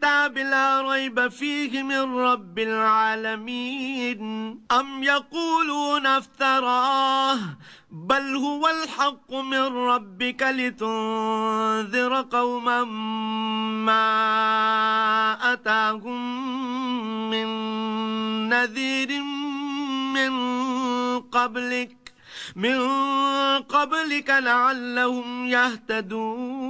الكتاب لا ريب فيه من رب العالمين. أم يقولون افتراه؟ بل هو الحق من ربك لتنذر قوما ما أتاهم من نذير من قبلك. من قبلك لعلهم يهتدون.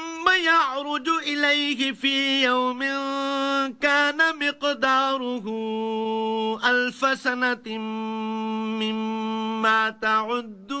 يعرج إليه في يوم كان مقداره ألف سنة مما تعدون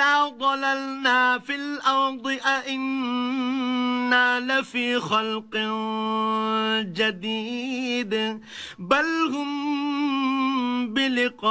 أئذا ضللنا في الأرض أئنا لفي خلق جديد بل هم بلقاء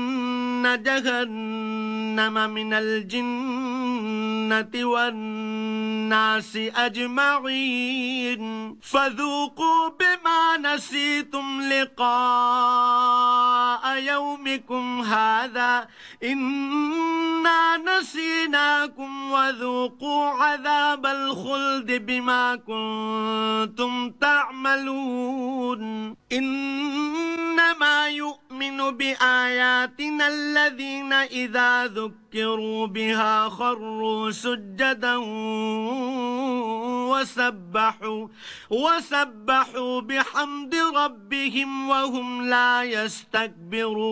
جهنم من الجنة والناس أجمعين. فذوقوا بما نسيتم لقاء يومكم هذا. إنا نسيناكم وذوقوا عذاب الخلد بما كنتم تعملون. إنما يؤمن بآياتنا الذين إذا ذكروا بها خروا سجدا وسبحوا وسبحوا بحمد ربهم وهم لا يستكبرون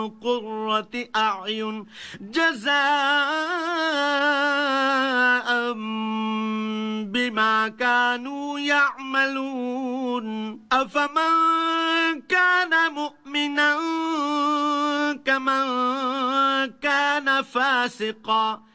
قرة أعين جزاء بما كانوا يعملون. أفمن كان مؤمنا كمن كان فاسقا.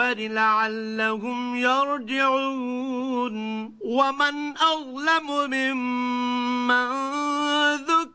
لعلهم يرجعون. ومن أظلم ممن ذكر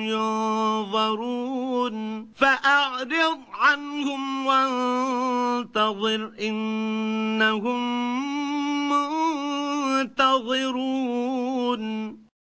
ينظرون فأعرض عنهم وانتظر إنهم منتظرون.